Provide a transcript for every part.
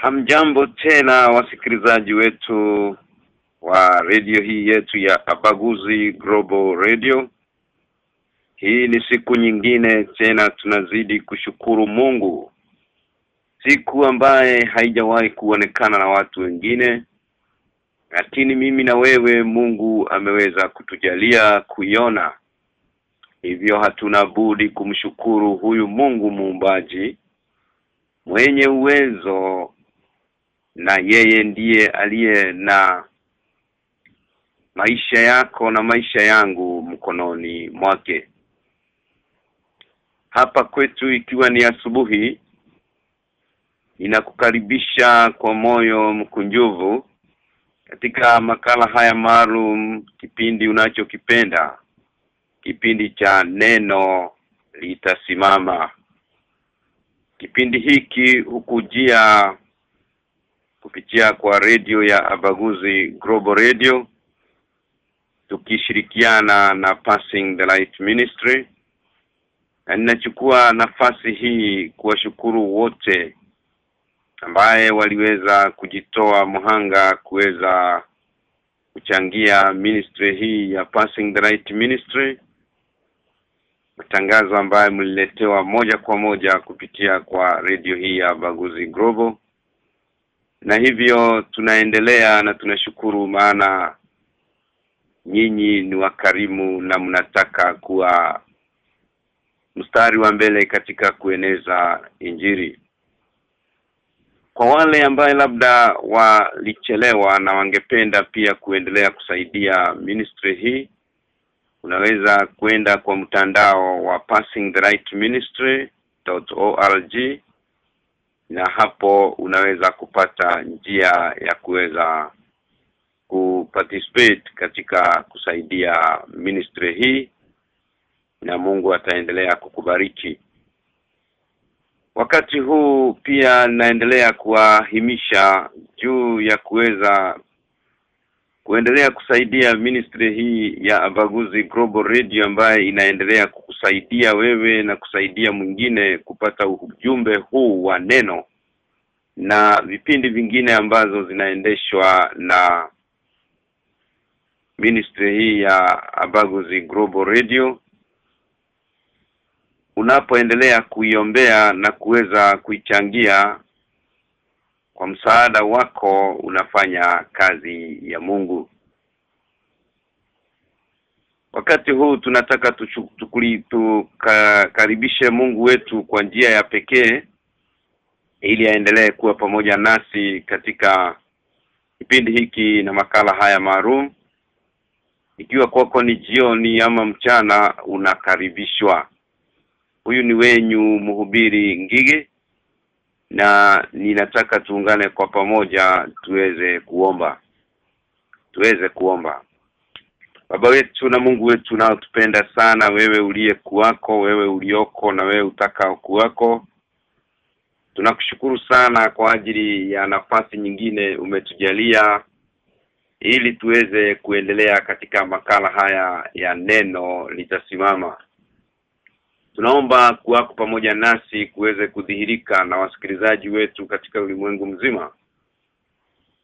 Hamjambo tena wasikilizaji wetu wa redio hii yetu ya Abaguzi Global Radio. Hii ni siku nyingine tena tunazidi kushukuru Mungu. Siku ambaye haijawahi kuonekana na watu wengine. Lakini mimi na wewe Mungu ameweza kutujalia kuiona. Hivyo hatuna budi kumshukuru huyu Mungu muumbaji mwenye uwezo na yeye ndiye aliye na maisha yako na maisha yangu mkononi mwake. Hapa kwetu ikiwa ni asubuhi inakukaribisha kwa moyo mkunjuvu katika makala haya maalum kipindi unachokipenda kipindi cha neno litasimama. Kipindi hiki hukujia kupitia kwa redio ya Abaguzi Global Radio tukishirikiana na Passing the Light Ministry. Na ninachukua nafasi hii kuwashukuru wote ambaye waliweza kujitoa mhanga kuweza kuchangia ministry hii ya Passing the Light Ministry. Matangazo ambayo mliletewa moja kwa moja kupitia kwa redio hii ya Baguzi Global na hivyo tunaendelea na tunashukuru maana nyinyi ni wakarimu na mnataka kuwa mstari wa mbele katika kueneza injiri kwa wale ambaye labda walichelewa na wangependa pia kuendelea kusaidia ministry hii unaweza kwenda kwa mtandao wa passing the right ministry.org na hapo unaweza kupata njia ya kuweza kuparticipate katika kusaidia ministry hii na Mungu ataendelea kukubariki. Wakati huu pia naendelea kuwahimisha juu ya kuweza kuendelea kusaidia ministry hii ya Abaguzi Global Radio ambaye inaendelea kukusaidia wewe na kusaidia mwingine kupata ujumbe huu wa neno na vipindi vingine ambazo zinaendeshwa na ministry hii ya Abaguzi Global Radio. Unapoendelea kuiombea na kuweza kuichangia kwa msaada wako unafanya kazi ya Mungu. Wakati huu tunataka tuchukuli tukaribishe Mungu wetu kwa njia ya pekee ili aendelee kuwa pamoja nasi katika kipindi hiki na makala haya maalum. Ikiwa kwako ni jioni ama mchana unakaribishwa. Huyu ni wenyu mhubiri ngige na ninataka tuungane kwa pamoja tuweze kuomba. Tuweze kuomba. Baba wetu na Mungu wetu nao tupenda sana wewe uliye kuwako wewe ulioko na wewe utaka kuwako Tunakushukuru sana kwa ajili ya nafasi nyingine umetujalia ili tuweze kuendelea katika makala haya ya neno litasimama Tunaomba kuwako pamoja nasi kuweze kudhihirika na wasikilizaji wetu katika ulimwengu mzima.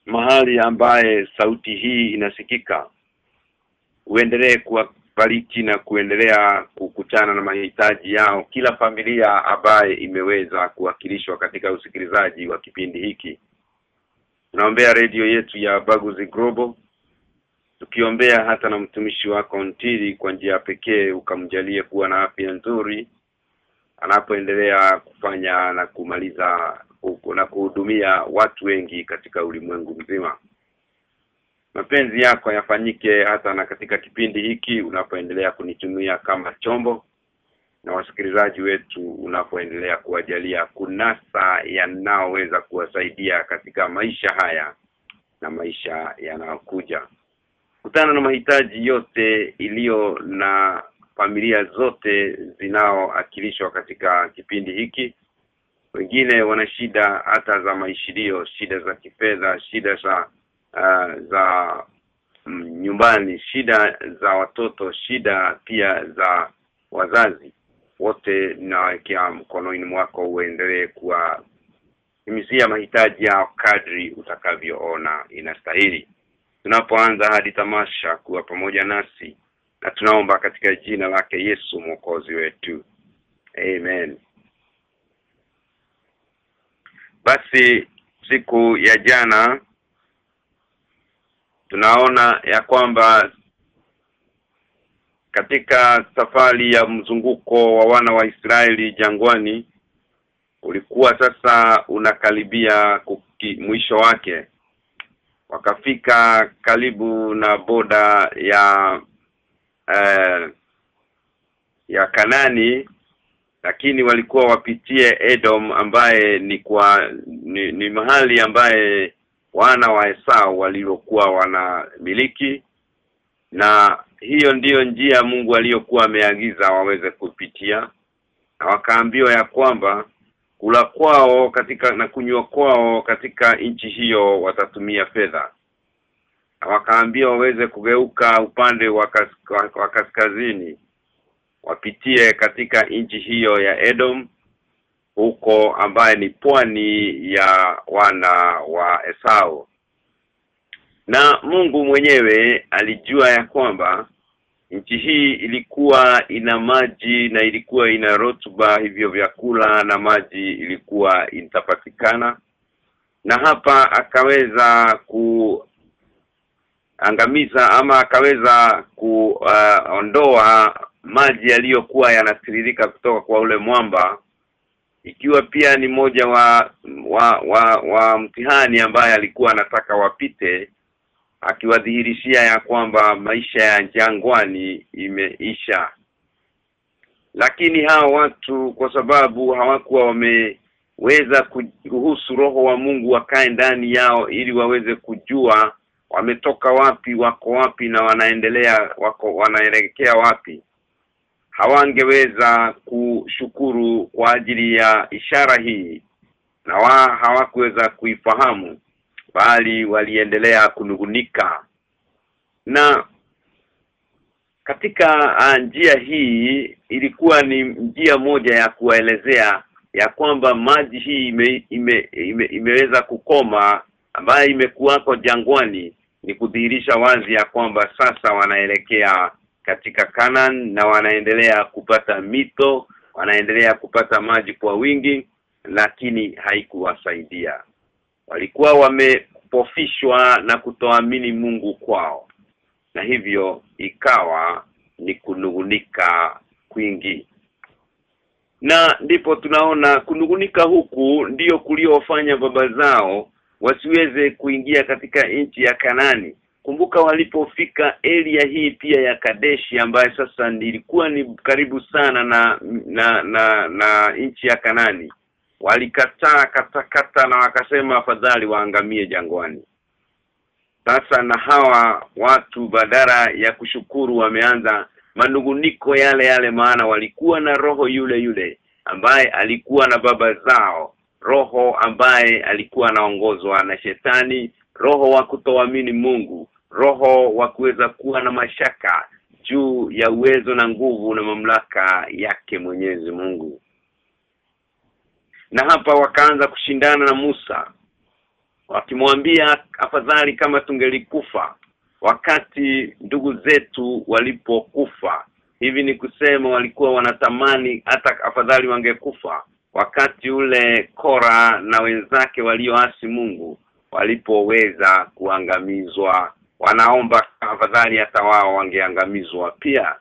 Mahali ambaye sauti hii inasikika. Uendelee kuwabariki na kuendelea kukutana na mahitaji yao kila familia ambaye imeweza kuwakilishwa katika usikilizaji wa kipindi hiki. Tunaombea redio yetu ya Baguzi Global tukiombea hata na mtumishi wako Ntili kwa njia pekee ukamjalie kuwa na afya nzuri anapoendelea kufanya na kumaliza na kuhudumia watu wengi katika ulimwengu mzima. Mapenzi yako yafanyike hata na katika kipindi hiki unapoendelea kunitumia kama chombo na wasikilizaji wetu unapoendelea kuwajalia kunasa yanaoweza kuwasaidia katika maisha haya na maisha yanayokuja kutana na mahitaji yote iliyo na familia zote zinaoakilishwa katika kipindi hiki. Wengine wana shida hata za maishilio shida za kifedha shida za uh, za mm, nyumbani shida za watoto shida pia za wazazi. Wote nawekea mkononi mwako uendelee kuwa timizia mahitaji yao kadri utakavyoona inastahili tunapoanza hadi tamasha kuwa pamoja nasi na tunaomba katika jina lake Yesu mwokozi wetu. Amen. Basi siku ya jana tunaona ya kwamba katika safari ya mzunguko wa wana wa Israeli jangwani ulikuwa sasa unakaribia mwisho wake wakafika karibu na boda ya eh, ya Kanani lakini walikuwa wapitie Edom ambaye ni kwa ni, ni mahali ambaye wana wa Esau waliokuwa wanamiliki. Na hiyo ndiyo njia Mungu aliyokuwa ameagiza waweze kupitia. Na wakaambiwa ya kwamba kula kwao katika na kunywa kwao katika nchi hiyo watatumia fedha. Wakaambia waweze kugeuka upande wa kaskazini wapitie katika nchi hiyo ya Edom huko ambaye ni pwani ya wana wa Esau. Na Mungu mwenyewe alijua ya kwamba nchi hii ilikuwa ina maji na ilikuwa ina rotuba hivyo vyakula na maji ilikuwa itapatikana na hapa akaweza kuangamiza ama akaweza kuondoa uh, maji yaliyokuwa yanatiririka kutoka kwa ule mwamba ikiwa pia ni moja wa wa wa, wa mtihani ambaye alikuwa anataka wapite akiwadhihirishia ya kwamba maisha ya jangwani imeisha. Lakini hao watu kwa sababu hawakuwa wameweza kuruhusu roho wa Mungu wakae ndani yao ili waweze kujua wametoka wapi wako wapi na wanaendelea wako wanaelekea wapi. Hawangeweza kushukuru kwa ajili ya ishara hii na wa hawakuweza kuifahamu bali waliendelea kunugunika na katika uh, njia hii ilikuwa ni njia moja ya kuwaelezea ya kwamba maji hii ime, ime, ime, imeweza kukoma ambayo imekuwako jangwani ni kudhihirisha wazi ya kwamba sasa wanaelekea katika Canaan na wanaendelea kupata mito wanaendelea kupata maji kwa wingi lakini haikuwasaidia walikuwa wamepofishwa na kutoamini Mungu kwao. Na hivyo ikawa ni kunugunika kwingi. Na ndipo tunaona kunugunika huku ndiyo kuliofanya baba zao wasiweze kuingia katika nchi ya Kanani. Kumbuka walipofika area hii pia ya Kadeshi ambayo sasa ilikuwa ni karibu sana na na na, na nchi ya Kanani walikataa katakata na wakasema afadhali waangamie jangwani. Sasa na hawa watu badara ya kushukuru wameanza manunguniko yale yale maana walikuwa na roho yule yule ambaye alikuwa na baba zao roho ambaye alikuwa anaongozwa na shetani roho wa kutoamini Mungu roho wa kuweza kuwa na mashaka juu ya uwezo na nguvu na mamlaka yake Mwenyezi Mungu na hapa wakaanza kushindana na Musa wakimwambia afadhali kama tungelikufa wakati ndugu zetu walipokufa. Hivi ni kusema walikuwa wanatamani hata afadhali wangekufa wakati ule Kora na wenzake walioasi Mungu walipoweza kuangamizwa. Wanaomba afadhali hata wao wangeangamizwa pia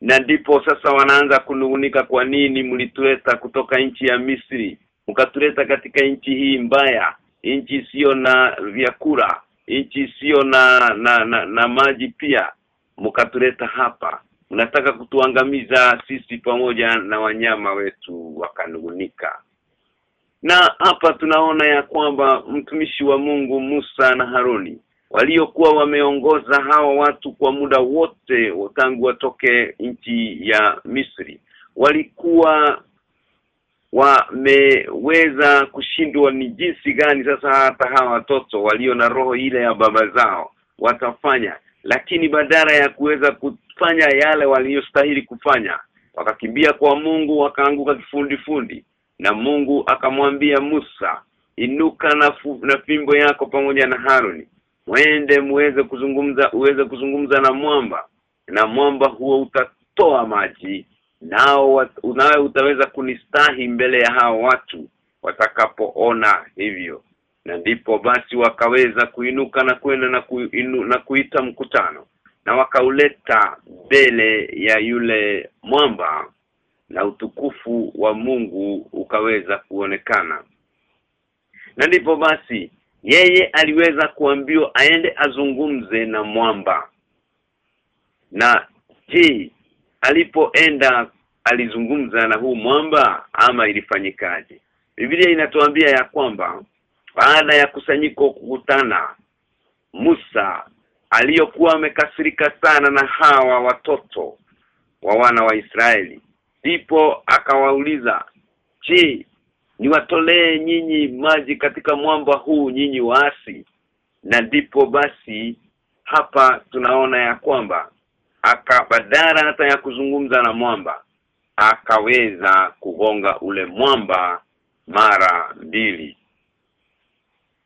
na ndipo sasa wanaanza kunungunika kwa nini mlituleta kutoka nchi ya Misri. Mkatuleta katika nchi hii mbaya nchi isiyo na vyakula nchi isiyo na na, na na maji pia. Mkatuleta hapa. Mnataka kutuangamiza sisi pamoja na wanyama wetu wakanungunika. Na hapa tunaona ya kwamba mtumishi wa Mungu Musa na Haruni waliokuwa wameongoza hawa watu kwa muda wote tangu watoke nchi ya Misri. Walikuwa wameweza kushindwa ni jinsi gani sasa hata hawa watoto walio na roho ile ya baba zao watafanya. Lakini badala ya kuweza kufanya yale waliyostahili kufanya wakakimbia kwa Mungu wakaanguka kifundi fundi na Mungu akamwambia Musa inuka na, fu, na fimbo yako pamoja na Haruni mwende muweze kuzungumza uweze kuzungumza na mwamba. Na mwamba huo utatoa maji. Nao unawe utaweza kunistahi mbele ya hao watu watakapoona hivyo. Na ndipo basi wakaweza kuinuka na kwenda na, kuinu, na kuita mkutano. Na wakauleta mbele ya yule mwamba. Na utukufu wa Mungu ukaweza kuonekana. Na ndipo basi yeye aliweza kuambiwa aende azungumze na mwamba. Na je alipoenda alizungumza na huu mwamba ama ilifanyikaje? Biblia inatuambia ya kwamba baada ya kusanyiko kukutana Musa aliyokuwa amekasirika sana na hawa watoto wa wana wa Israeli ndipo akawauliza je niwatolee nyinyi maji katika mwamba huu nyinyi waasi. Na ndipo basi hapa tunaona ya kwamba akabadara hata ya kuzungumza na mwamba akaweza kugonga ule mwamba mara mbili.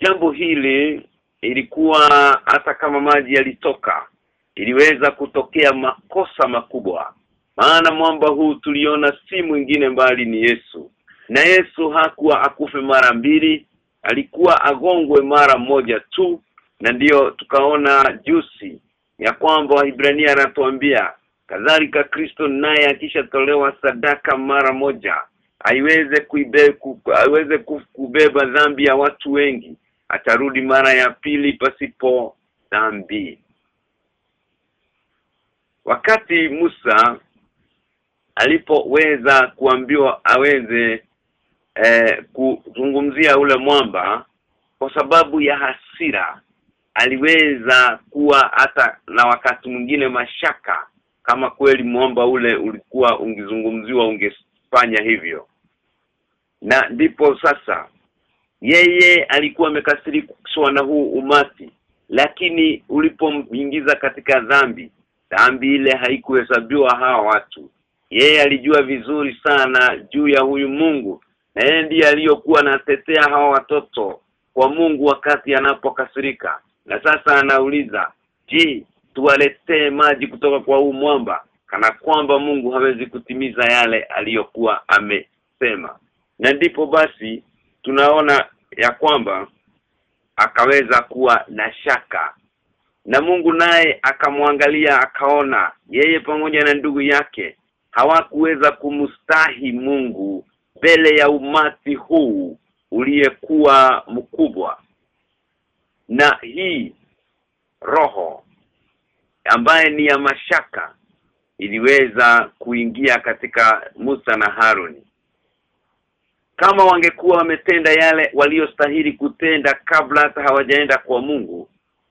Jambo hili ilikuwa hata kama maji yalitoka iliweza kutokea makosa makubwa. Maana mwamba huu tuliona si mwingine mbali ni Yesu na Yesu hakuwa akufe mara mbili alikuwa agongwe mara moja tu. Na ndiyo tukaona jusi ya kwamba Wahibrania anatuambia kadhalika Kristo naye akishatolewa sadaka mara moja aiweze kuibe aiweze kubeba dhambi ya watu wengi atarudi mara ya pili pasipo dhambi. Wakati Musa alipoweza kuambiwa aweze eh, kuzungumzia ule mwamba kwa sababu ya hasira. Aliweza kuwa hata na wakati mwingine mashaka kama kweli mwamba ule ulikuwa ungezungumziwa ungefanya hivyo. Na ndipo sasa yeye alikuwa amekasirishwa na huu umati lakini ulipomingiza katika dhambi dhambi ile haikuhesabiwa hawa watu. Yeye alijua vizuri sana juu ya huyu Mungu na yeye ndiye aliyokuwa anatetea hawa watoto kwa Mungu wakati anapokasirika. Na sasa anauliza je tuwaletee maji kutoka kwa huu mwamba? Kana kwamba Mungu hawezi kutimiza yale aliyokuwa amesema. Na ndipo basi tunaona ya kwamba akaweza kuwa na shaka. Na Mungu naye akamwangalia akaona. Yeye pamoja na ndugu yake hawakuweza kumstahi Mungu mbele ya umati huu uliyekuwa mkubwa. Na hii roho ambaye ni ya mashaka iliweza kuingia katika Musa na Haruni. Kama wangekuwa wametenda yale waliostahili kutenda kabla hata hawajaenda kwa Mungu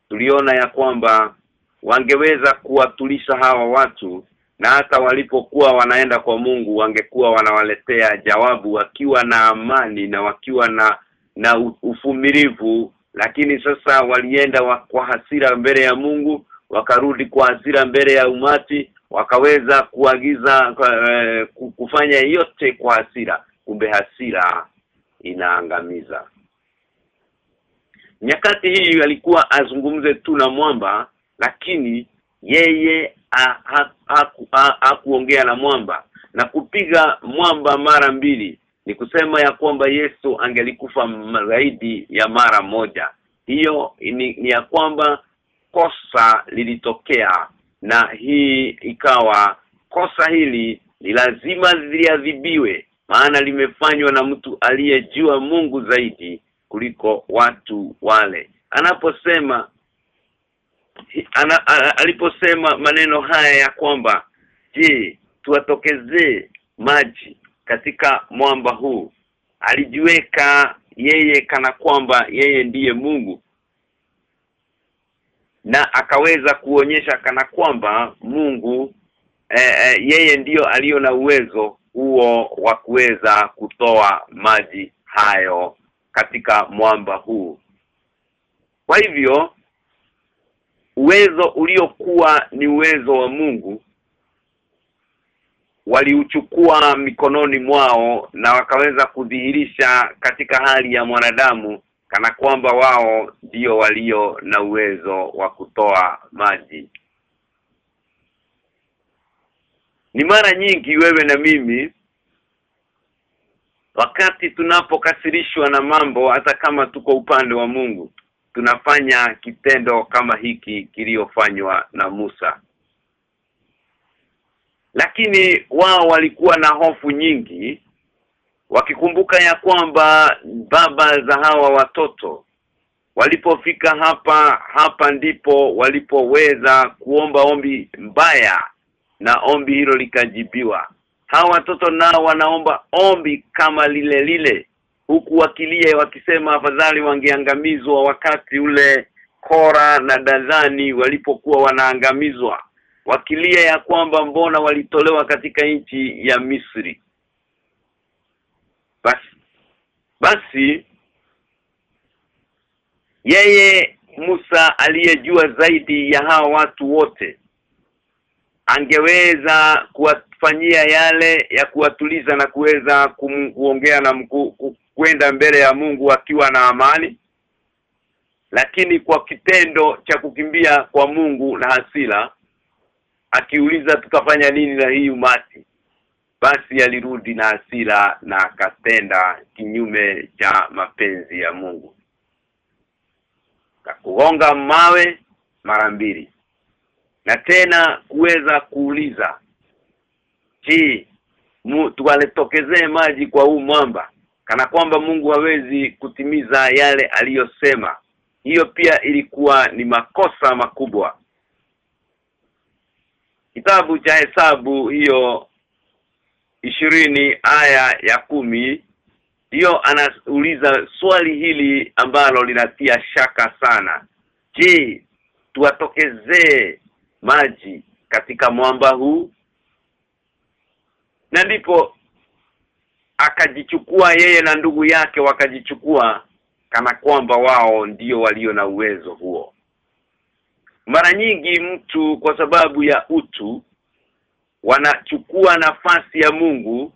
tuliona ya kwamba wangeweza kuwatulisha hawa watu na hata walipokuwa wanaenda kwa Mungu wangekuwa wanawaletea jawabu wakiwa na amani na wakiwa na na ufumilivu lakini sasa walienda wa, kwa hasira mbele ya Mungu wakarudi kwa hasira mbele ya umati wakaweza kuagiza uh, kufanya yote kwa hasira. Kumbe hasira inaangamiza. Nyakati hii alikuwa azungumze tu na mwamba lakini yeye hakuongea na mwamba na kupiga mwamba mara mbili. Ni kusema ya kwamba Yesu angelikufa zaidi ya mara moja. Hiyo ni, ni ya kwamba kosa lilitokea na hii ikawa kosa hili ni lazima liadhibiwe maana limefanywa na mtu aliyejua Mungu zaidi kuliko watu wale. Anaposema ana, ana, aliposema maneno haya ya kwamba je tuwatokezee maji katika mwamba huu? Alijiweka yeye kana kwamba yeye ndiye Mungu. Na akaweza kuonyesha kana kwamba Mungu e, e, yeye ndiyo aliyo na uwezo huo wa kuweza kutoa maji hayo katika mwamba huu. Kwa hivyo uwezo uliokuwa ni uwezo wa Mungu waliuchukua mikononi mwao na wakaweza kudhihirisha katika hali ya mwanadamu kana kwamba wao ndio walio na uwezo wa kutoa maji. Ni mara nyingi wewe na mimi wakati tunapokasirishwa na mambo hata kama tuko upande wa Mungu tunafanya kitendo kama hiki kiliyofanywa na Musa. Lakini wao walikuwa na hofu nyingi wakikumbuka ya kwamba baba za hawa watoto walipofika hapa hapa ndipo walipoweza kuomba ombi mbaya na ombi hilo likajibiwa. Hawa watoto nao wanaomba ombi kama lile lile huku wakilia wakisema afadhali wangeangamizwa wakati ule Kora na Dadhani walipokuwa wanaangamizwa. Wakilia ya kwamba mbona walitolewa katika nchi ya Misri. Basi basi yeye Musa aliyejua zaidi ya hawa watu wote angeweza kuwafanyia yale ya kuwatuliza na kuweza kuongea na mkuu kwenda mbele ya Mungu akiwa na amani lakini kwa kitendo cha kukimbia kwa Mungu na hasira akiuliza tukafanya nini na hii umati basi alirudi na hasira na akatenda kinyume cha mapenzi ya Mungu. Kakugonga mawe mara mbili. Na tena kuweza kuuliza je tualetokezee maji kwa huu mwamba kana kwamba Mungu hawezi kutimiza yale aliyosema. Hiyo pia ilikuwa ni makosa makubwa. Kitabu cha hesabu hiyo ishirini aya ya kumi hiyo anauliza swali hili ambalo linatia shaka sana. Je tuwatokezee maji katika mwamba huu? Na ndipo akajichukua yeye na ndugu yake wakajichukua kana kwamba wao ndio walio na uwezo huo. Mara nyingi mtu kwa sababu ya utu wanachukua nafasi ya Mungu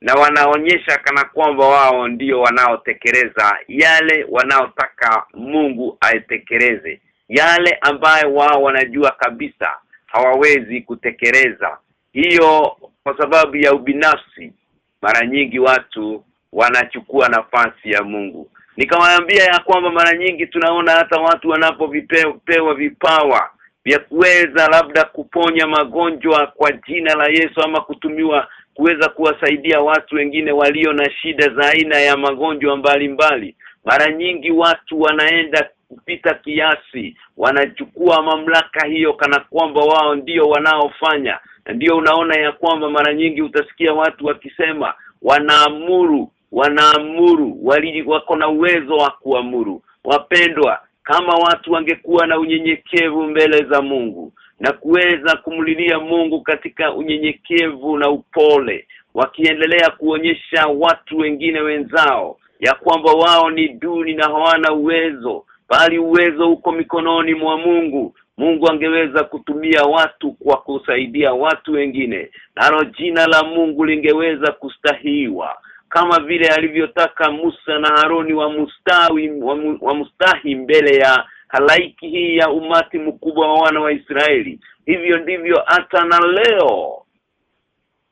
na wanaonyesha kana kwamba wao ndio wanaotekeleza yale wanaotaka Mungu aitekeleze yale ambayo wao wanajua kabisa hawawezi kutekeleza. Hiyo kwa sababu ya ubinafsi mara nyingi watu wanachukua nafasi ya Mungu. Nikawaambia ya kwamba mara nyingi tunaona hata watu wanapopewa vipawa vya kuweza labda kuponya magonjwa kwa jina la Yesu ama kutumiwa kuweza kuwasaidia watu wengine walio na shida za aina ya magonjwa mbalimbali mara nyingi watu wanaenda kupita kiasi wanachukua mamlaka hiyo kana kwamba wao ndio wanaofanya. na ndio unaona ya kwamba mara nyingi utasikia watu wakisema wanaamuru wanaamuru wako na uwezo wa kuamuru. Wapendwa kama watu wangekuwa na unyenyekevu mbele za Mungu na kuweza kumlilia Mungu katika unyenyekevu na upole wakiendelea kuonyesha watu wengine wenzao ya kwamba wao ni duni na hawana uwezo bali uwezo uko mikononi mwa Mungu Mungu angeweza kutumia watu kwa kusaidia watu wengine. Nalo jina la Mungu lingeweza kustahiwa. Kama vile alivyotaka Musa na Haroni wa mustawi wa, wa mustahi mbele ya halaiki hii ya umati mkubwa wa wana wa Israeli. Hivyo ndivyo hata na leo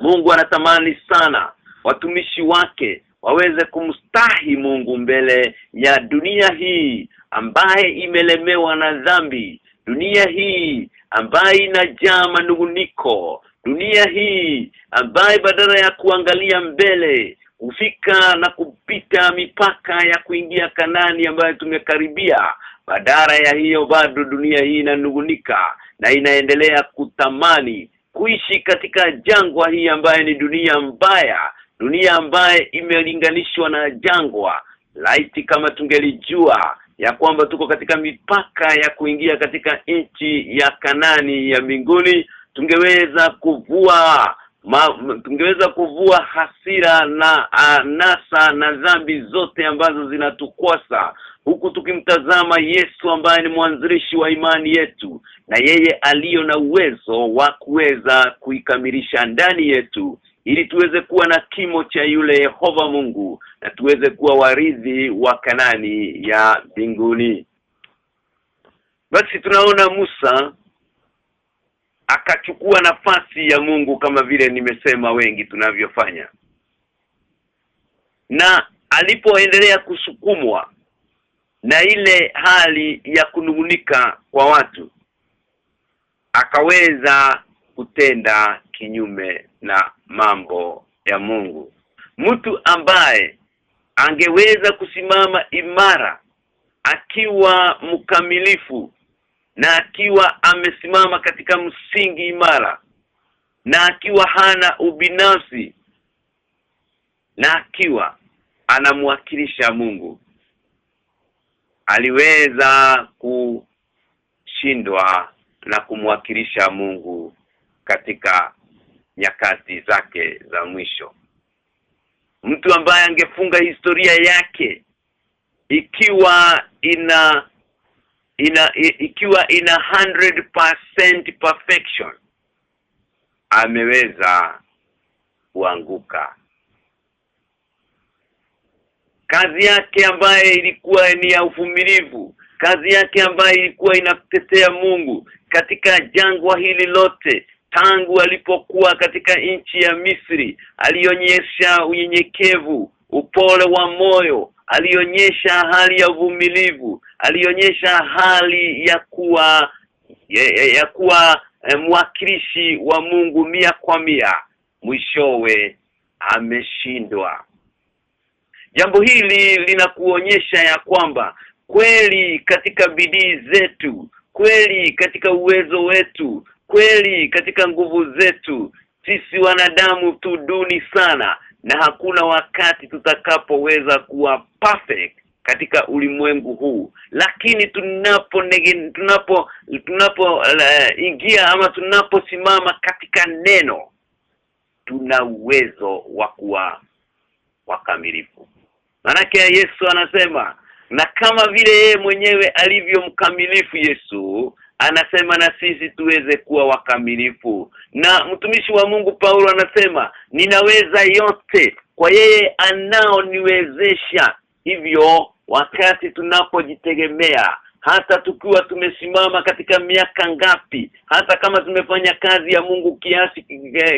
Mungu anatamani sana watumishi wake waweze kumstahi Mungu mbele ya dunia hii ambaye imelemewa na dhambi dunia hii ambaye inajaa manunguniko. Dunia hii ambaye badala ya kuangalia mbele kufika na kupita mipaka ya kuingia Kanani ambayo tumekaribia badala ya hiyo bado dunia hii inanungunika na inaendelea kutamani kuishi katika jangwa hii ambaye ni dunia mbaya dunia ambaye imelinganishwa na jangwa. Laiti kama tungelijua ya kwamba tuko katika mipaka ya kuingia katika nchi ya Kanani ya mbinguni tungeweza kuvua ma, tungeweza kuvua hasira na anasa na dhambi zote ambazo zinatukosa huku tukimtazama Yesu ambaye ni mwanzilishi wa imani yetu na yeye aliyo na uwezo wa kuweza kuikamilisha ndani yetu ili tuweze kuwa na kimo cha yule Yehova Mungu na tuweze kuwa waridhi wa Kanani ya mbinguni. Basi tunaona Musa akachukua nafasi ya Mungu kama vile nimesema wengi tunavyofanya. Na alipoendelea kusukumwa na ile hali ya kunungunika kwa watu akaweza kutenda kinyume na mambo ya Mungu. Mtu ambaye angeweza kusimama imara akiwa mkamilifu na akiwa amesimama katika msingi imara na akiwa hana ubinafsi na akiwa anamwakilisha Mungu aliweza kushindwa na kumwakilisha Mungu katika nyakati zake za mwisho. Mtu ambaye angefunga historia yake ikiwa ina ina ikiwa ina 100% perfection ameweza kuanguka. Kazi yake ambaye ilikuwa ni ya uvumilivu kazi yake ambaye ilikuwa inatetea Mungu katika jangwa hili lote tangu alipokuwa katika nchi ya Misri alionyesha unyenyekevu upole wa moyo alionyesha hali ya uvumilivu alionyesha hali ya kuwa ya, ya, kuwa eh, mwakilishi wa Mungu mia kwa mia. Mwishowe ameshindwa. Jambo hili linakuonyesha ya kwamba kweli katika bidii zetu kweli katika uwezo wetu kweli katika nguvu zetu sisi wanadamu tu duni sana na hakuna wakati tutakapoweza kuwa perfect katika ulimwengu huu. Lakini tunapo tunapo tunapo uh, ingia ama tunaposimama katika neno tuna uwezo wa kuwa wakamilifu. Manake Yesu anasema na kama vile yeye mwenyewe alivyo mkamilifu Yesu anasema na sisi tuweze kuwa wakamilifu. Na mtumishi wa Mungu Paulo anasema ninaweza yote kwa yeye anaoniwezesha. Hivyo wakati tunapojitegemea hata tukiwa tumesimama katika miaka ngapi hata kama tumefanya kazi ya Mungu kiasi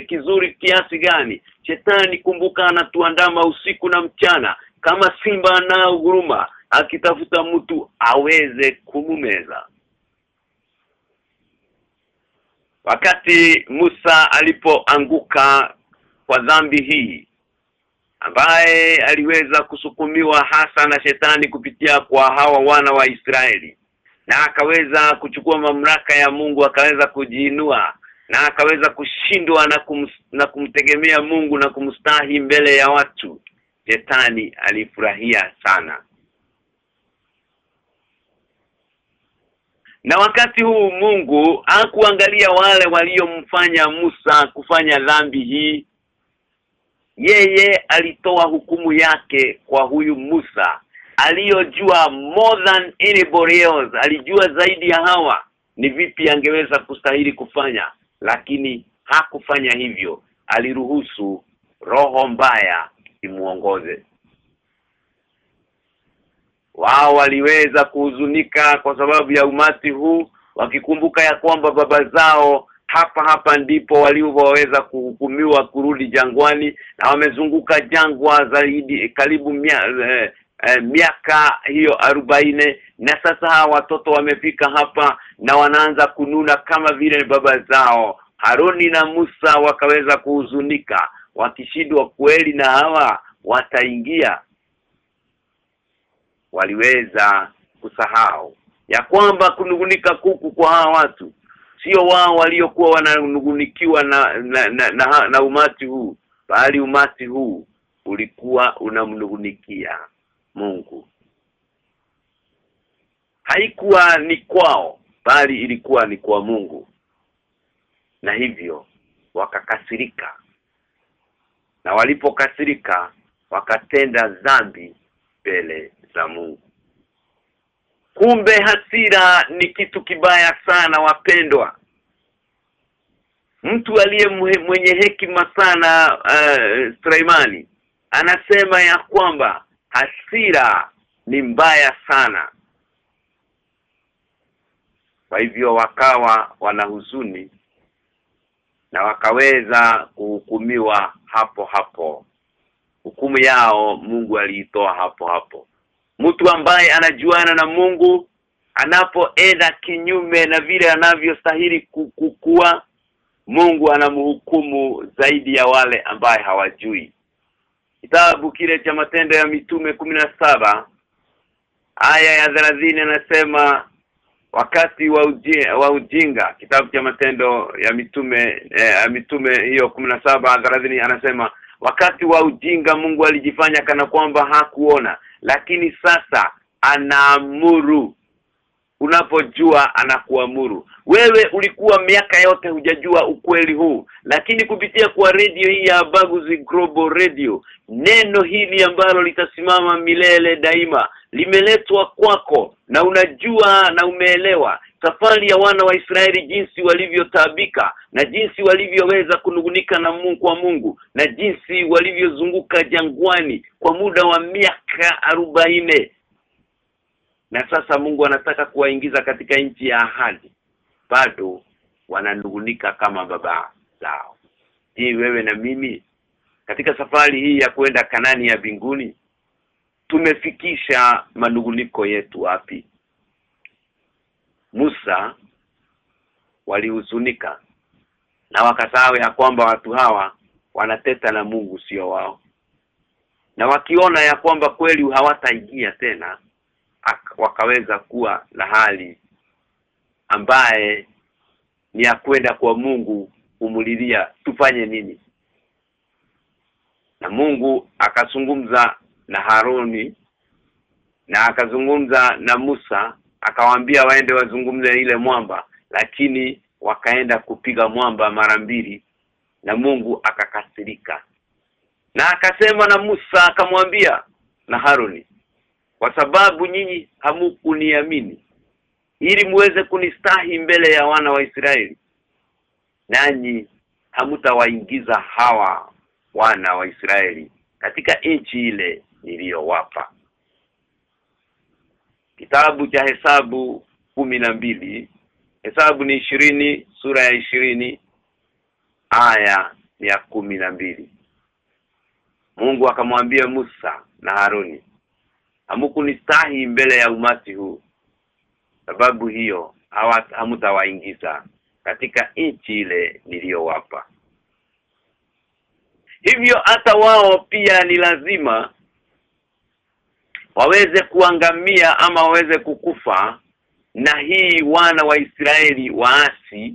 kizuri kiasi gani shetani kumbuka anatuandama usiku na mchana kama simba anao huruma akitafuta mtu aweze kumumeza wakati Musa alipoanguka kwa dhambi hii ambaye aliweza kusukumiwa hasa na shetani kupitia kwa hawa wana wa Israeli na akaweza kuchukua mamlaka ya Mungu akaweza kujiinua na akaweza kushindwa na, kum, na kumtegemea Mungu na kumstahi mbele ya watu shetani alifurahia sana na wakati huu Mungu hakuangalia wale waliomfanya Musa kufanya dhambi hii. Yeye alitoa hukumu yake kwa huyu Musa aliyojua more than anybody else. Alijua zaidi ya hawa ni vipi angeweza kustahili kufanya lakini hakufanya hivyo. Aliruhusu roho mbaya imuongoze wao waliweza kuhuzunika kwa sababu ya umati huu wakikumbuka ya kwamba baba zao hapa hapa ndipo walioweza kuhukumiwa kurudi jangwani na wamezunguka jangwa zaidi karibu mia, eh, eh, miaka hiyo arobaine na sasa hawa watoto wamefika hapa na wanaanza kununa kama vile baba zao. Haroni na Musa wakaweza kuhuzunika wakishindwa kweli na hawa wataingia waliweza kusahau. Ya kwamba kunugunika kuku kwa hawa watu sio wao waliokuwa wananugunikiwa na na, na, na na umati huu bali umati huu ulikuwa unamnugunikia Mungu. Haikuwa ni kwao bali ilikuwa ni kwa Mungu. Na hivyo wakakasirika. Na walipokasirika wakatenda dhambi mbele za Mungu. Kumbe hasira ni kitu kibaya sana wapendwa. Mtu aliye mwenye hekima sana uh, Sulaimani anasema ya kwamba hasira ni mbaya sana. Kwa hivyo wakawa wana huzuni na wakaweza kuhukumiwa hapo hapo. Hukumu yao Mungu aliitoa hapo hapo mtu ambaye anajuana na Mungu anapoenda kinyume na vile anavyostahili kukua Mungu anamhukumu zaidi ya wale ambaye hawajui. Kitabu kile cha matendo ya mitume saba aya ya 30 anasema wakati wa ujinga, wa ujinga kitabu cha matendo ya mitume eh, mitume hiyo 17 30 anasema wakati wa ujinga Mungu alijifanya kana kwamba hakuona lakini sasa anaamuru unapojua anakuamuru. Wewe ulikuwa miaka yote hujajua ukweli huu lakini kupitia kwa radio hii ya Baguzi Global Radio neno hili ambalo litasimama milele daima limeletwa kwako na unajua na umeelewa safari ya wana wa Israeli jinsi walivyotaabika na jinsi walivyoweza kunugunika na Mungu kwa Mungu na jinsi walivyozunguka jangwani kwa muda wa miaka arobaini na sasa Mungu anataka kuwaingiza katika nchi ya ahadi. Bado wananungunika kama baba zao. Hii wewe na mimi katika safari hii ya kwenda Kanani ya binguni tumefikisha manunguniko yetu wapi? Musa walihuzunika na wakasahau ya kwamba watu hawa wanateta na Mungu sio wao. Na wakiona ya kwamba kweli hawataingia tena wakaweza kuwa na hali ambaye ni ya kwenda kwa Mungu kumulilia tufanye nini? Na Mungu akazungumza na Haruni na akazungumza na Musa akawaambia waende wazungumze ile mwamba lakini wakaenda kupiga mwamba mara mbili na Mungu akakasirika. Na akasema na Musa akamwambia na Haruni kwa sababu nyinyi hamukuniamini ili muweze kunistahi mbele ya wana wa Israeli nanyi hamutawaingiza hawa wana wa Israeli katika nchi ile niliyowapa. Kitabu cha hesabu mbili hesabu ni ishirini sura ya ishirini aya ya kumi na mbili. Mungu akamwambia Musa na Haruni hamukunistahi mbele ya umati huu. Sababu hiyo hamutawaingiza katika nchi ile niliyowapa. Hivyo hata wao pia ni lazima waweze kuangamia ama waweze kukufa na hii wana wa Israeli waasi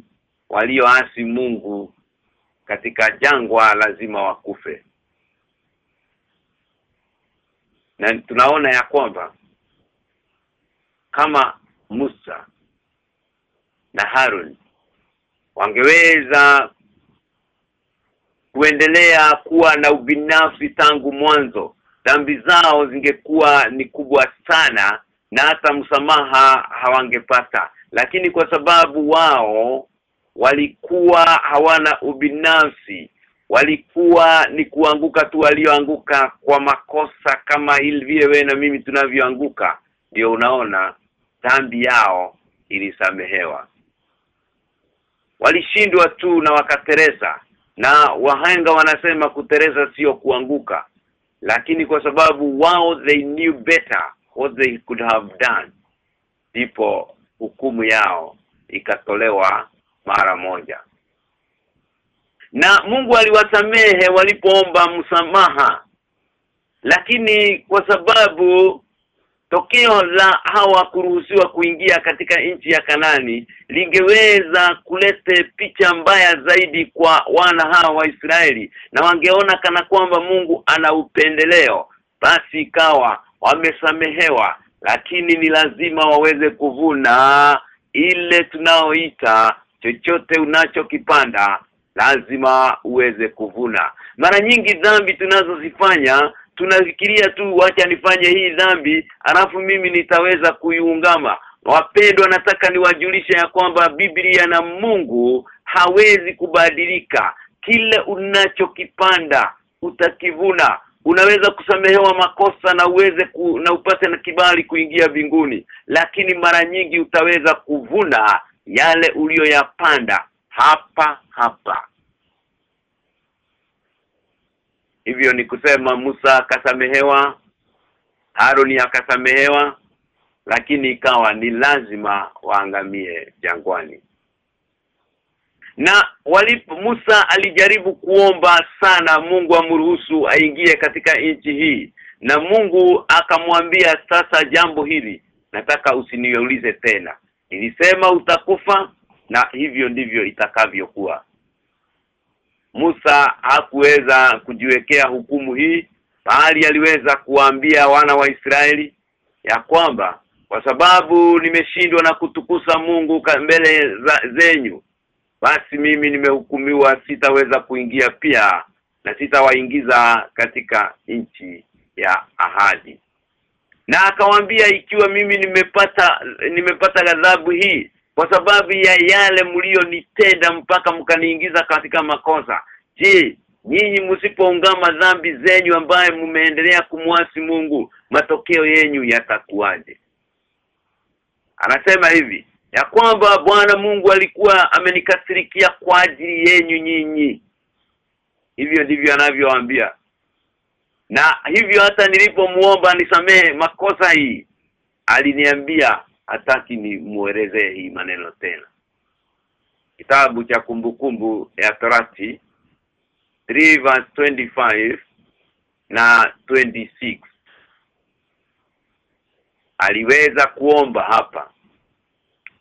walioasi Mungu katika jangwa lazima wakufe na tunaona ya kwamba kama Musa na Harun wangeweza kuendelea kuwa na ubinafsi tangu mwanzo dhambi zao zingekuwa ni kubwa sana na hata msamaha hawangepata. Lakini kwa sababu wao walikuwa hawana ubinafsi walikuwa ni kuanguka tu walioanguka kwa makosa kama vile wewe na mimi tunavyoanguka. Ndio unaona dhambi yao ilisamehewa. Walishindwa tu na wakatereza. Na wahanga wanasema kutereza sio kuanguka. Lakini kwa sababu wao they knew better what they could have done ndipo hukumu yao ikatolewa mara moja na Mungu aliwasamehe walipoomba msamaha. Lakini kwa sababu tokeo la hawa kuruhusiwa kuingia katika nchi ya Kanani lingeweza kulete picha mbaya zaidi kwa wana hawa wa Israeli na wangeona kana kwamba Mungu ana upendeleo basi ikawa wamesamehewa. Lakini ni lazima waweze kuvuna ile tunaoita chochote unachokipanda lazima uweze kuvuna. Mara nyingi dhambi tunazozifanya tunafikiria tu wacha nifanye hii dhambi alafu mimi nitaweza kuiungama. Wapendwa nataka niwajulisha ya kwamba Biblia na Mungu hawezi kubadilika. Kile unachokipanda utakivuna. Unaweza kusamehewa makosa na uweze ku, na upate na kibali kuingia mbinguni. Lakini mara nyingi utaweza kuvuna yale uliyoyapanda hapa hapa. Hivyo ni kusema Musa akasamehewa Haruni akasamehewa lakini ikawa ni lazima waangamie jangwani. Na walipo Musa alijaribu kuomba sana Mungu amruhusu aingie katika nchi hii. Na Mungu akamwambia sasa jambo hili nataka usiniulize tena. Nilisema utakufa na hivyo ndivyo itakavyokuwa. Musa hakuweza kujiwekea hukumu hii bali aliweza kuambia wana wa Israeli ya kwamba kwa sababu nimeshindwa na kutukusa Mungu mbele zenyu basi mimi nimehukumiwa sitaweza kuingia pia na sitawaingiza katika nchi ya ahadi. Na akawambia ikiwa mimi nimepata nimepata ghadhabu hii kwa sababu ya yale mlionitenda mpaka mkaniingiza katika makosa. Je nyinyi msipoungama dhambi zenyu ambaye mmeendelea kumwasi Mungu matokeo yenyu yatakuwaje? Anasema hivi ya kwamba Bwana Mungu alikuwa amenikasirikia kwa ajili yenyu nyinyi. Hivyo ndivyo anavyowaambia. Na hivyo hata nilipomuomba nisamehe makosa hii aliniambia hataki ni muelezee hii maneno tena. Kitabu cha kumbukumbu ya Torati 3:25 na 26 aliweza kuomba hapa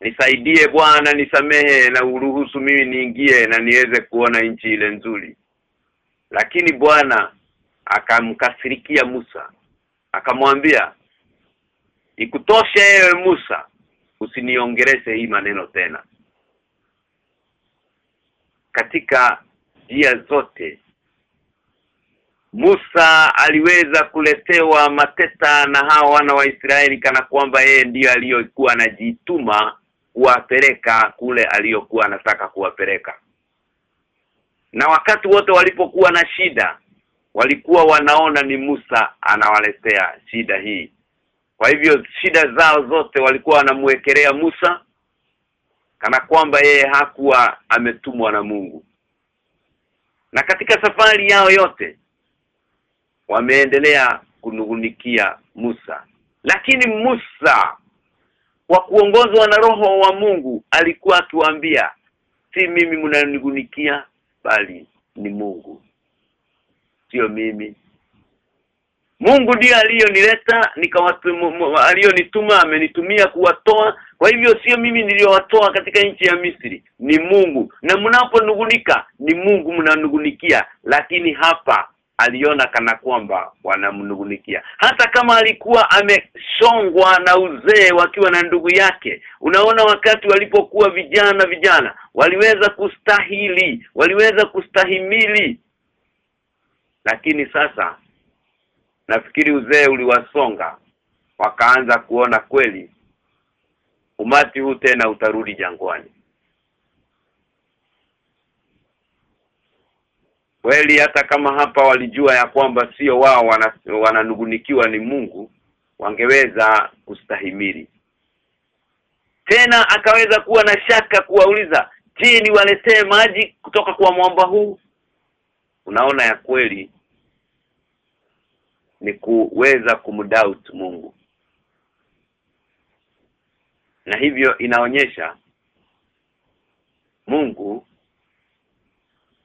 nisaidie bwana nisamehe na uruhusu mimi niingie na niweze kuona nchi ile nzuri. Lakini bwana akamkasirikia Musa akamwambia ikutoshe ewe Musa usiniongeleze hii maneno tena. Katika njia zote Musa aliweza kuletewa mateta na hawa wana wa Israeli kana kwamba yeye ndiyo aliyokuwa anajituma kuwapeleka kule aliyokuwa anataka kuwapeleka. Na wakati wote walipokuwa na shida walikuwa wanaona ni Musa anawaletea shida hii kwa hivyo shida zao zote walikuwa wanamwekelea Musa kana kwamba yeye hakuwa ametumwa na Mungu. Na katika safari yao yote wameendelea kunungunikia Musa. Lakini Musa kwa kuongozwa na roho wa Mungu alikuwa akiwaambia si mimi mnanigunikia bali ni Mungu. Sio mimi Mungu ndiye aliyonileta aliyonituma amenitumia kuwatoa. Kwa hivyo sio mimi niliyowatoa katika nchi ya Misri ni Mungu. Na mnaponugunika ni Mungu mnanugunikia. Lakini hapa aliona kana kwamba wanamnugunikia. Hata kama alikuwa ameshongwa na uzee wakiwa na ndugu yake unaona wakati walipokuwa vijana vijana waliweza kustahili waliweza kustahimili. Lakini sasa nafikiri uzee uliwasonga wakaanza kuona kweli umati huu tena utarudi jangwani. Kweli hata kama hapa walijua ya kwamba sio wao wananugunikiwa wana ni Mungu wangeweza kustahimili. Tena akaweza kuwa na shaka kuwauliza je niwaletee maji kutoka kwa mwamba huu? Unaona ya kweli ni kuweza kumdoubt Mungu. Na hivyo inaonyesha Mungu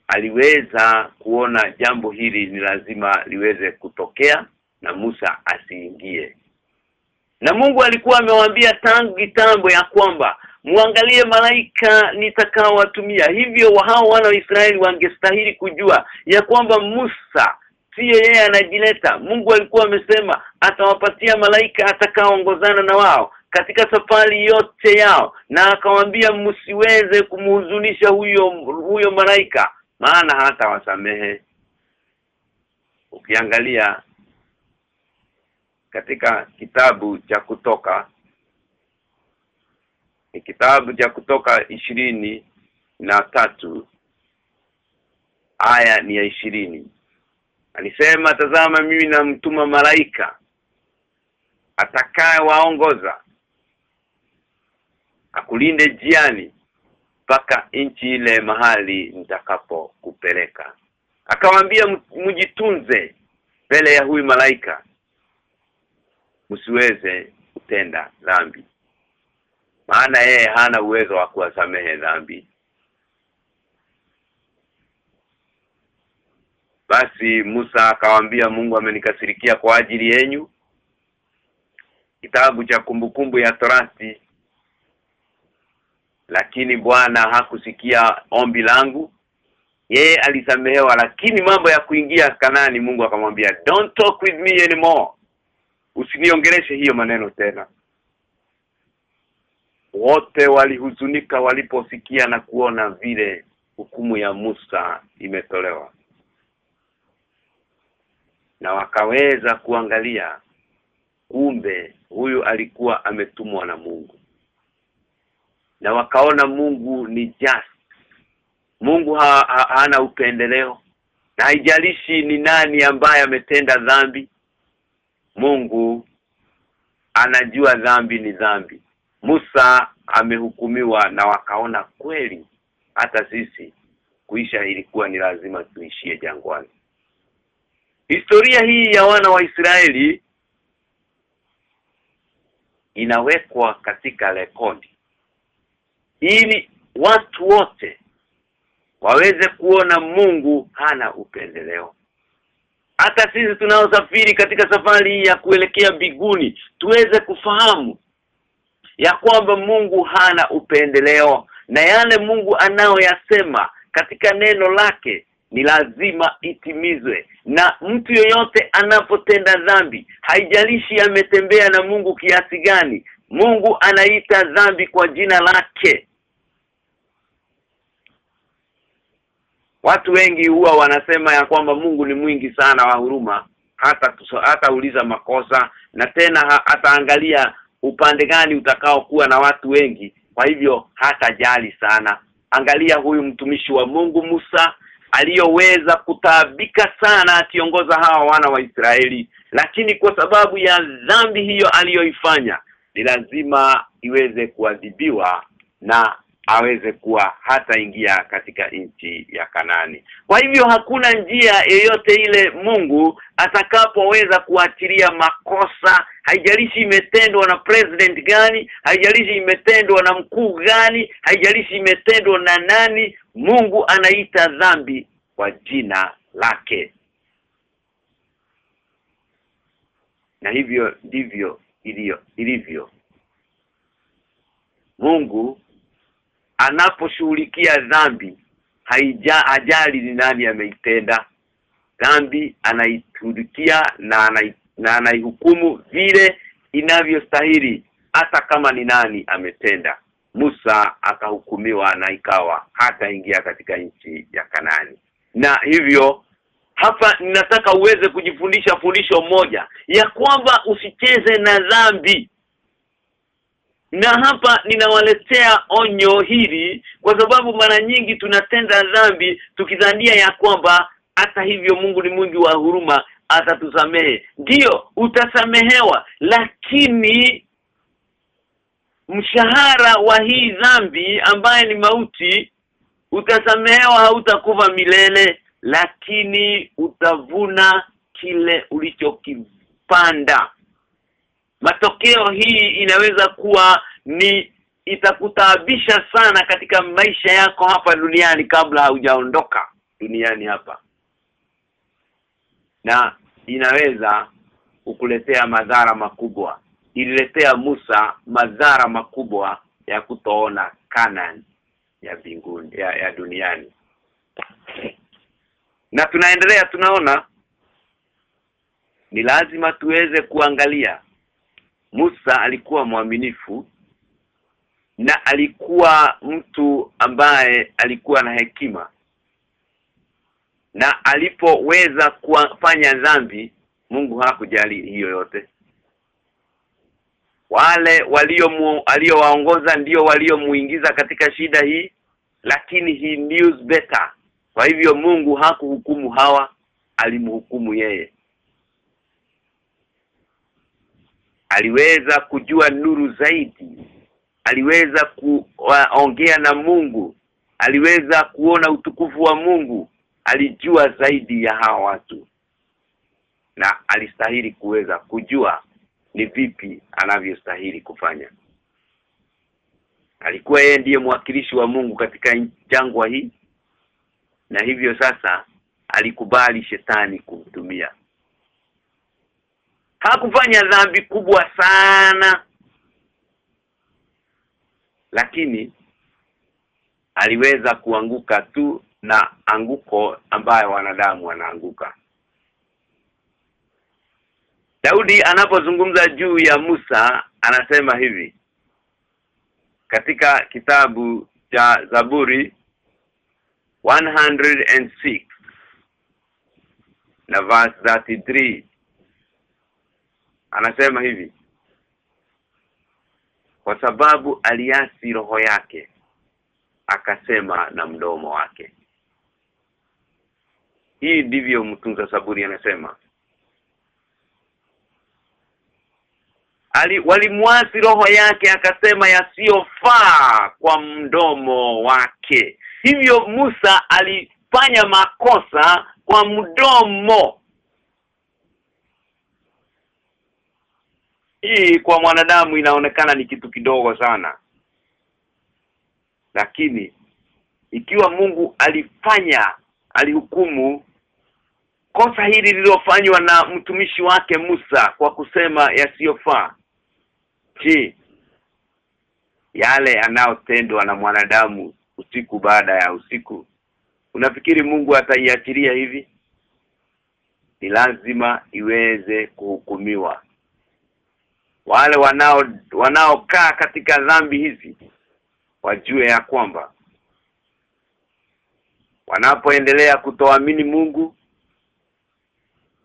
aliweza kuona jambo hili ni lazima liweze kutokea na Musa asiingie. Na Mungu alikuwa amewaambia tangu kitambo ya kwamba muangalie malaika nitakaowatumia. Hivyo hao wana wa Israeli wangestahili kujua ya kwamba Musa siye yeye anajileta Mungu alikuwa amesema atawapatia malaika atakaoongozana na wao katika safari yote yao na akamwambia msiweze kumhuzunisha huyo huyo malaika maana hata wasamehe ukiangalia katika kitabu cha kutoka ni kitabu cha kutoka ishirini na tatu aya ni ya ishirini alisema tazama mimi namtuma malaika atakaye waongoza akulinde jiani mpaka nchi ile mahali nitakapo kupeleka akamwambia mjitunze mbele ya huyu malaika msiweze kutenda dhambi maana yeye hana uwezo wa kuwasamehe dhambi basi Musa akawaambia Mungu amenikasirikia kwa ajili yenu kitabu cha kumbukumbu ya Torati. Lakini Bwana hakusikia ombi langu. Yeye alisamehewa lakini mambo ya kuingia Kanani Mungu akamwambia don't talk with me anymore. Usiniongeleshe hiyo maneno tena. Wote walihuzunika waliposikia na kuona vile hukumu ya Musa imetolewa na wakaweza kuangalia kumbe huyu alikuwa ametumwa na Mungu. Na wakaona Mungu ni just Mungu ha, ha, hana upendeleo. Na haijalishi ni nani ambaye ametenda dhambi Mungu anajua dhambi ni dhambi. Musa amehukumiwa na wakaona kweli hata sisi kuisha ilikuwa ni lazima tuishie jangwani Historia hii ya wana wa Israeli inawekwa katika rekodi. Ili watu wote waweze kuona Mungu hana upendeleo. Hata sisi tunaosafiri katika safari hii ya kuelekea biguni tuweze kufahamu ya kwamba Mungu hana upendeleo. Na yale Mungu anayoyasema katika neno lake ni lazima itimizwe. Na mtu yoyote anapotenda dhambi haijalishi ametembea na Mungu kiasi gani Mungu anaita dhambi kwa jina lake. Watu wengi huwa wanasema ya kwamba Mungu ni mwingi sana wa huruma hata hata uliza makosa na tena ataangalia upande gani utakao kuwa na watu wengi kwa hivyo hata jali sana. Angalia huyu mtumishi wa Mungu Musa aliyoweza kutaabika sana akiongoza hawa wana wa Israeli. Lakini kwa sababu ya dhambi hiyo aliyoifanya ni lazima iweze kuadhibiwa na aweze kuwa hata ingia katika nchi ya Kanani. Kwa hivyo hakuna njia yoyote ile Mungu atakapoweza kuachilia makosa, haijalishi imetendwa na president gani, haijalishi imetendwa na mkuu gani, haijalishi imetendwa na nani, Mungu anaita dhambi kwa jina lake. Na hivyo ndivyo ilivyo. Mungu anaposhughulikia dhambi haija hajali ni nani ameitenda. Dhambi anaitudikia na anai, na anaihukumu vile inavyostahili hata kama ni nani ametenda. Musa akahukumiwa na ikawa hata ingia katika nchi ya Kanani. Na hivyo hapa ninataka uweze kujifundisha fundisho moja ya kwamba usicheze na dhambi na hapa ninawaletea onyo hili kwa sababu mara nyingi tunatenda dhambi tukidhania ya kwamba hata hivyo Mungu ni mwingi wa huruma atatusamehe. Ndio utasamehewa lakini mshahara wa hii dhambi ambaye ni mauti utasamehewa hautakufa milele lakini utavuna kile ulichokipanda matokeo hii inaweza kuwa ni itakutaabisha sana katika maisha yako hapa duniani kabla haujaondoka duniani hapa. Na inaweza kukuletea madhara makubwa. Ililetea Musa madhara makubwa ya kutoona Canaan ya mbinguni ya, ya duniani. Na tunaendelea tunaona ni lazima tuweze kuangalia Musa alikuwa mwaminifu na alikuwa mtu ambaye alikuwa na hekima. Na alipoweza kufanya dhambi Mungu hakujali hiyo yote. Wale walio aliowaongoza ndio waliomuingiza katika shida hii lakini he knew better. Kwa hivyo Mungu hakuhukumu hawa alimhukumu yeye aliweza kujua nuru zaidi aliweza kuongea na Mungu aliweza kuona utukufu wa Mungu alijua zaidi ya hawa watu. Na alistahili kuweza kujua ni vipi anavyostahili kufanya. Alikuwa yeye ndiye mwakilishi wa Mungu katika jangwa hii na hivyo sasa alikubali shetani kumtumia hakufanya dhambi kubwa sana. Lakini aliweza kuanguka tu na anguko ambayo wanadamu wanaanguka. Daudi anapozungumza juu ya Musa anasema hivi. Katika kitabu cha Zaburi 106 na verse 33 anasema hivi. Kwa sababu aliasi roho yake akasema na mdomo wake. Hii ndivyo mtunza saburi anasema. Ali walimwasi roho yake akasema yasiyofaa kwa mdomo wake. Hivyo Musa alifanya makosa kwa mdomo hii kwa mwanadamu inaonekana ni kitu kidogo sana. Lakini ikiwa Mungu alifanya alihukumu kosa hili lililofanywa na mtumishi wake Musa kwa kusema yasiyofaa je yale yanayotendwa na mwanadamu usiku baada ya usiku unafikiri Mungu ataiachilia hivi? Ni lazima iweze kuhukumiwa wale wanao wanaokaa katika dhambi hizi wajue ya kwamba wanapoendelea kutoamini Mungu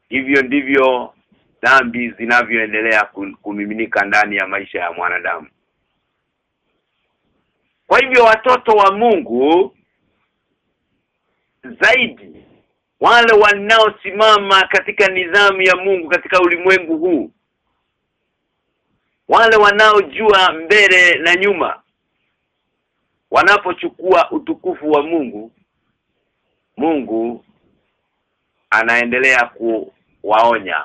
hivyo ndivyo dhambi zinavyoendelea kumiminika ndani ya maisha ya mwanadamu. Kwa hivyo watoto wa Mungu zaidi wale wanaosimama katika nidhamu ya Mungu katika ulimwengu huu wale wanaojua mbele na nyuma wanapochukua utukufu wa Mungu Mungu anaendelea kuwaonya.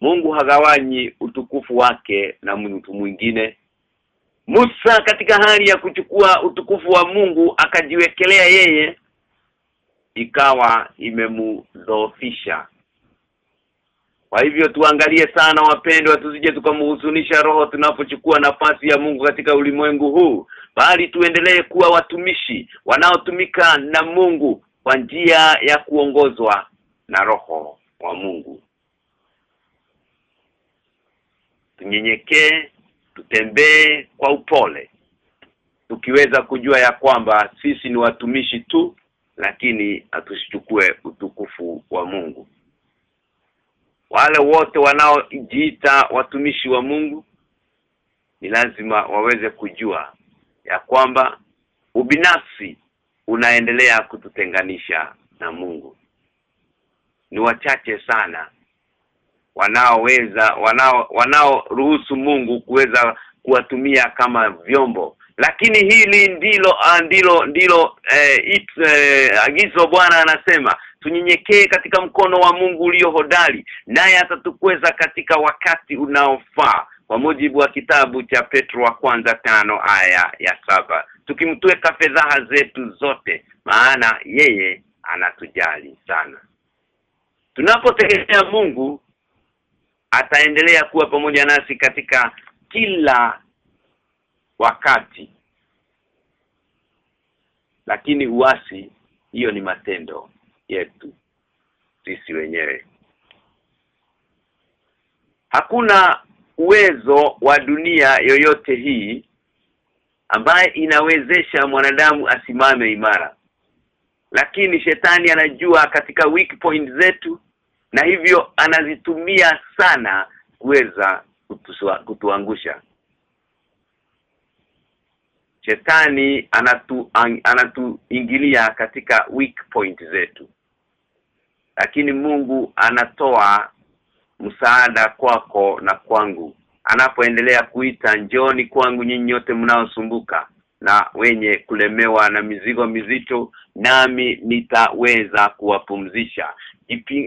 Mungu hagawanyi utukufu wake na mtu mwingine. Musa katika hali ya kuchukua utukufu wa Mungu akajiwekelea yeye ikawa imemudhoofisha kwa hivyo tuangalie sana wapendwa tusije tukamhuzunisha roho tunapochukua nafasi ya Mungu katika ulimwengu huu bali tuendelee kuwa watumishi wanaotumika na Mungu kwa njia ya kuongozwa na roho wa Mungu. Tunyenyekee tutembee kwa upole tukiweza kujua ya kwamba sisi ni watumishi tu lakini atusichukue utukufu wa Mungu wale wote wanaojiita watumishi wa Mungu ni lazima waweze kujua ya kwamba ubinafsi unaendelea kututenganisha na Mungu. Ni wachache sana wanaoweza wanao wanaoruhusu Mungu kuweza kuwatumia kama vyombo. Lakini hili ndilo ndilo ndilo eh, it, eh, agizo Bwana anasema tunyenyekee katika mkono wa Mungu ulio hodari naye atatukweza katika wakati unaofaa kwa mujibu wa kitabu cha Petro wa kwanza tano aya ya saba. Tukimtweka fedhaha zetu zote maana yeye anatujali sana. Tunapotegemea Mungu ataendelea kuwa pamoja nasi katika kila wakati. Lakini uasi hiyo ni matendo yetu sisi wenyewe. Hakuna uwezo wa dunia yoyote hii ambaye inawezesha mwanadamu asimame imara. Lakini shetani anajua katika weak point zetu na hivyo anazitumia sana kuweza kutuangusha. Shetani anatu anatuingilia katika weak point zetu lakini Mungu anatoa msaada kwako na kwangu. Anapoendelea kuita njoni kwangu nyinyi nyote mnaosumbuka na wenye kulemewa na mizigo mizito nami nitaweza kuwapumzisha.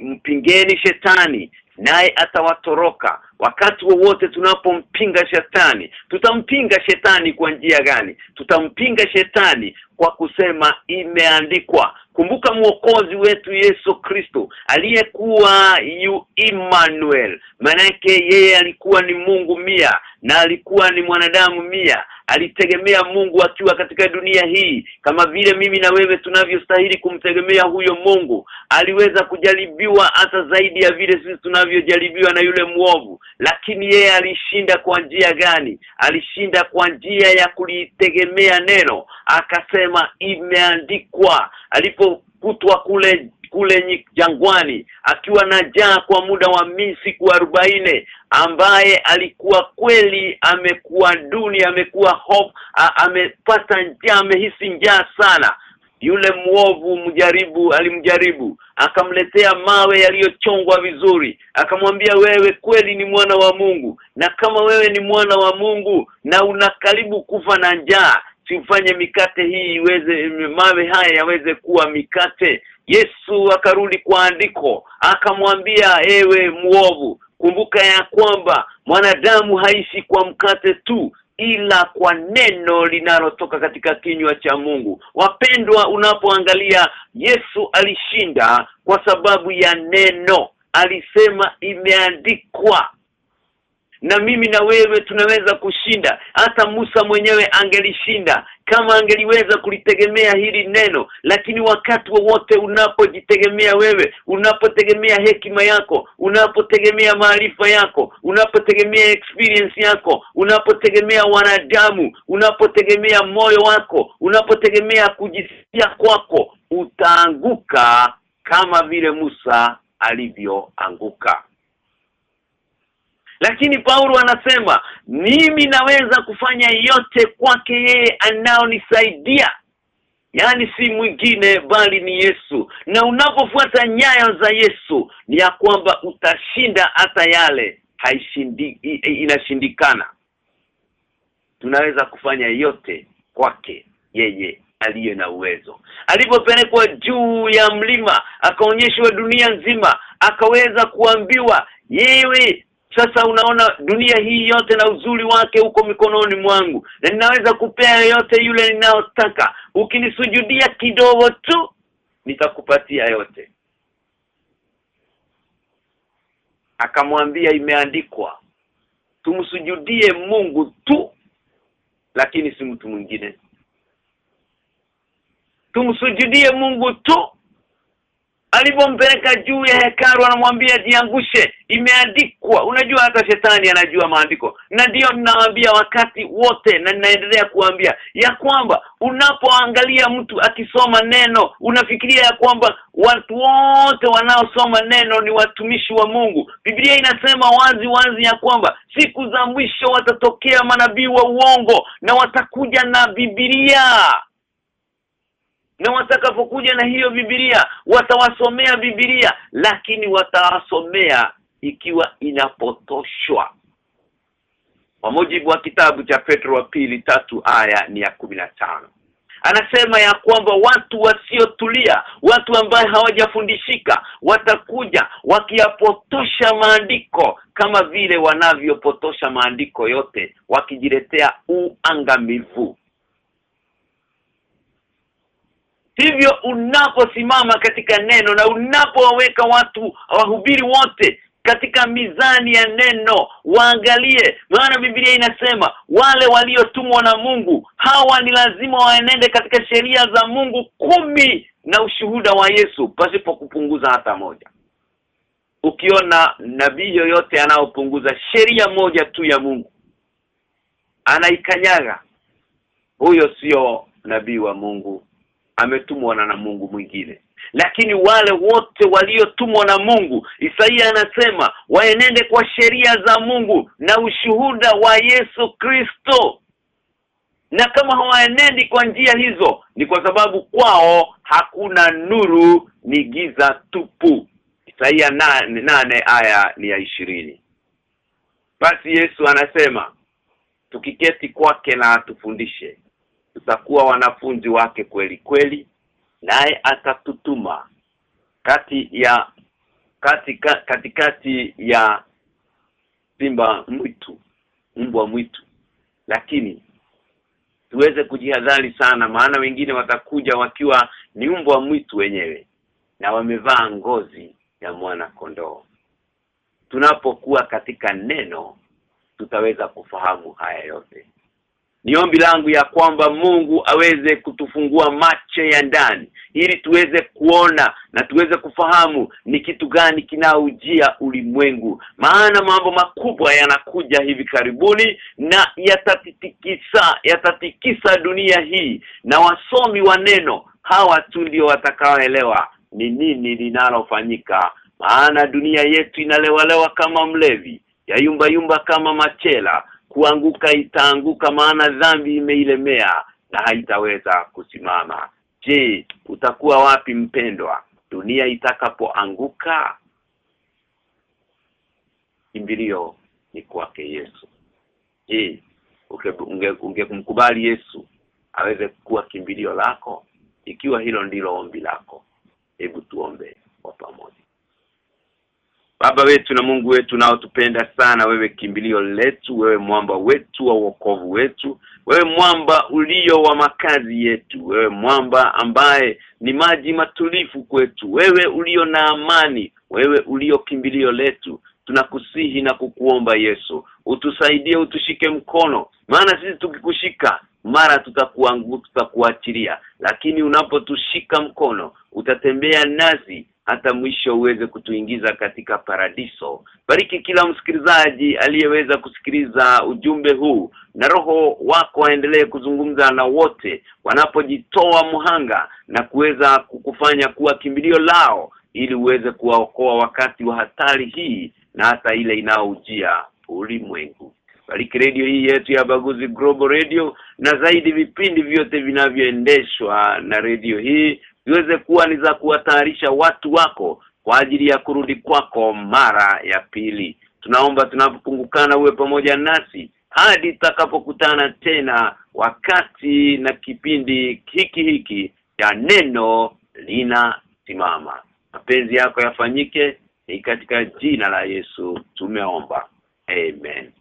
Mpingeni shetani naye atawatoroka wakati wowote tunapompinga shetani tutampinga shetani kwa njia gani? Tutampinga shetani kwa kusema imeandikwa. Kumbuka mwokozi wetu Yesu Kristo aliyekuwa yu Emmanuel manake yeye alikuwa ni Mungu mia na alikuwa ni mwanadamu mia. Alitegemea Mungu akiwa katika dunia hii. Kama vile mimi na wewe tunavyostahili kumtegemea huyo Mungu aliweza kujaribiwa hata zaidi ya vile sisi tunavyojaribiwa na yule muovu lakini yeye alishinda kwa njia gani? Alishinda kwa njia ya kulitegemea neno. Akasema imeandikwa. Alipokutwa kule kule jangwani akiwa na jaa kwa muda wa siku arobaine ambaye alikuwa kweli amekuwa duni amekuwa hope amepata njaa amehisi njaa sana yule mwovu mjaribu alimjaribu akamletea mawe yaliyochongwa vizuri akamwambia wewe kweli ni mwana wa Mungu na kama wewe ni mwana wa Mungu na unakaribu kufa na njaa sifanye mikate hii iweze mawe haya yaweze kuwa mikate. Yesu akarudi kwa andiko akamwambia ewe mwovu kumbuka ya kwamba mwanadamu haishi kwa mkate tu ila kwa neno linalotoka katika kinywa cha Mungu. Wapendwa unapoangalia Yesu alishinda kwa sababu ya neno. Alisema imeandikwa. Na mimi na wewe tunaweza kushinda. Hata Musa mwenyewe angelishinda kama angeliweza kulitegemea hili neno lakini wakati wowote unapojitegemea wewe unapotegemea hekima yako unapotegemea maarifa yako unapotegemea experience yako unapotegemea wanadamu unapotegemea moyo wako unapotegemea kujisikia kwako utaanguka kama vile Musa alivyoanguka lakini Paulo anasema mimi naweza kufanya yote kwake yeye anaonisaidia yani si mwingine bali ni Yesu. Na unapofuata nyayo za Yesu ni ya kwamba utashinda hata yale haishindi inashindikana. Tunaweza kufanya yote kwake yeye aliye na uwezo. Alipopelekwa juu ya mlima akaonyeshwa dunia nzima akaweza kuambiwa yewe sasa unaona dunia hii yote na uzuri wake uko mikononi mwangu. Na ninaweza kupea yote yule ninayotaka ukinisujudia kidogo tu nitakupatia yote. Akamwambia imeandikwa tumsujudie Mungu tu lakini si mtu mwingine. Tumsujudie Mungu tu alipompeleka juu ya hekaru anamwambia jiangushe. Imeandikwa. Unajua hata shetani anajua maandiko. Na ndio ninawaambia wakati wote na ninaendelea kuambia ya kwamba unapoangalia mtu akisoma neno unafikiria ya kwamba watu wote wanaosoma neno ni watumishi wa Mungu. Biblia inasema wazi wazi ya kwamba siku za mwisho watatokea manabii wa uongo na watakuja na Biblia na watakapokuja na hiyo Biblia watawasomea Biblia lakini watawasomea ikiwa inapotoshwa. Kwa mujibu wa kitabu cha Petro wa pili tatu aya ni ya tano. Anasema ya kwamba watu wasiotulia watu ambaye hawajafundishika watakuja wakiyapotosha maandiko kama vile wanavyopotosha maandiko yote wakijiletea uangamivu hivyo unaposimama katika neno na unapowaweka watu wahubiri wote katika mizani ya neno waangalie. Maana Biblia inasema wale waliotumwa na Mungu hawa ni lazima waenende katika sheria za Mungu kumi na ushuhuda wa Yesu pasipo kupunguza hata moja. Ukiona nabii yoyote anaopunguza sheria moja tu ya Mungu anaikanyaga huyo sio nabii wa Mungu ametumwa na Mungu mwingine. Lakini wale wote waliotumwa na Mungu Isaia anasema waenende kwa sheria za Mungu na ushuhuda wa Yesu Kristo. Na kama hawaenendi kwa njia hizo ni kwa sababu kwao hakuna nuru ni giza tupu. Isaia nane, nane aya ni ya ishirini. Basi Yesu anasema tukiketi kwake na atufundishe tutakuwa wanafunzi wake kweli kweli naye atatutuma kati ya kati katikati ya simba mwitu mbwa mwitu. Lakini tuweze kujihadhari sana maana wengine watakuja wakiwa ni mbwa mwitu wenyewe na wamevaa ngozi ya mwana kondoo tunapokuwa katika neno tutaweza kufahamu haya yote ni ombi langu ya kwamba Mungu aweze kutufungua macho ya ndani ili tuweze kuona na tuweze kufahamu ni kitu gani kinaujia ulimwengu. Maana mambo makubwa yanakuja hivi karibuni na yatatikisa yatatikisa dunia hii na wasomi wa neno hawa tu ndio watakaoelewa ni nini linalofanyika. Maana dunia yetu inalewalewa kama mlevi yayumba yumba kama machela kuanguka itaanguka maana dhambi imeilemea na haitaweza kusimama. Je utakuwa wapi mpendwa? Dunia itakapoanguka? Kimbilio ni kwake Yesu. Je ungekumkubali unge Yesu aweze kuwa kimbilio lako? Ikiwa hilo ndilo ombi lako hebu tuombe kwa pamoja Baba wetu na Mungu wetu nao tupenda sana wewe kimbilio letu wewe mwamba wetu wa wokovu wetu wewe mwamba ulio wa makazi yetu wewe mwamba ambaye ni maji matulifu kwetu wewe ulio na amani wewe ulio kimbilio letu. Tunakusihi na kukuomba Yesu utusaidie utushike mkono maana sisi tukikushika mara tutakuanguka tutakuachilia. Lakini unapotushika mkono utatembea nasi hata mwisho uweze kutuingiza katika paradiso. Bariki kila msikilizaji aliyeweza kusikiliza ujumbe huu na roho wako aendelee kuzungumza na wote wanapojitoa muhanga na kuweza kukufanya kuwa kimbilio lao ili uweze kuwaokoa wakati wa hatari hii na hata ile inaojia ulimwengu. Bariki radio hii yetu ya Baguzi Global Radio na zaidi vipindi vyote vinavyoendeshwa na radio hii viweze kuwa ni za kuwatayarisha watu wako kwa ajili ya kurudi kwako mara ya pili. Tunaomba tunapopungukana uwe pamoja nasi hadi tutakapokutana tena wakati na kipindi hiki hiki cha neno linasimama. Mapenzi yako yafanyike ni katika jina la Yesu tumeomba. Amen